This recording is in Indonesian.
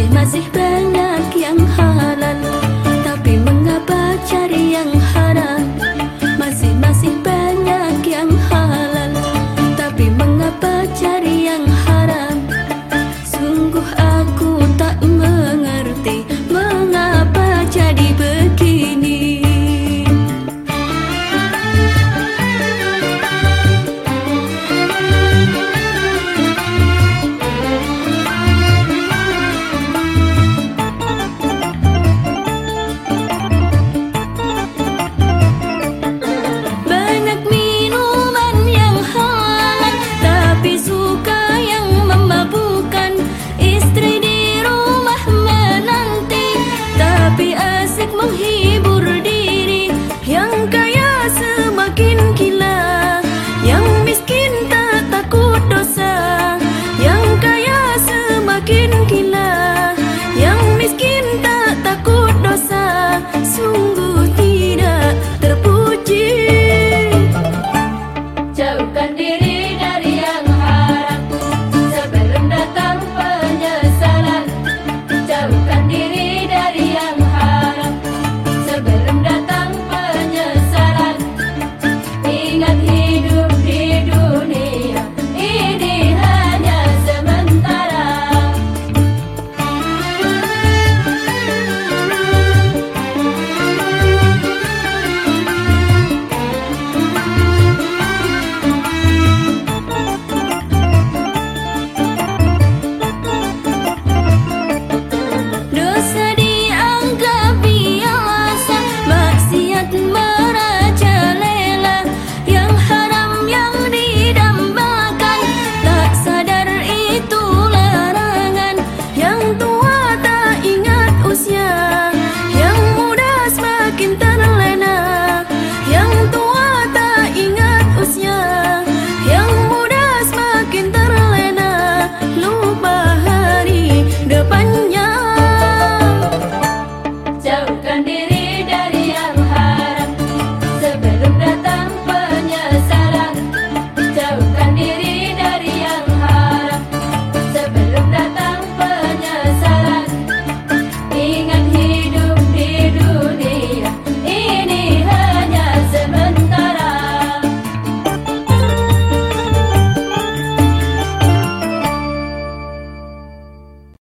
fazer, mas ir bem. sungguh tidak terpuji. Jauhkan diri dari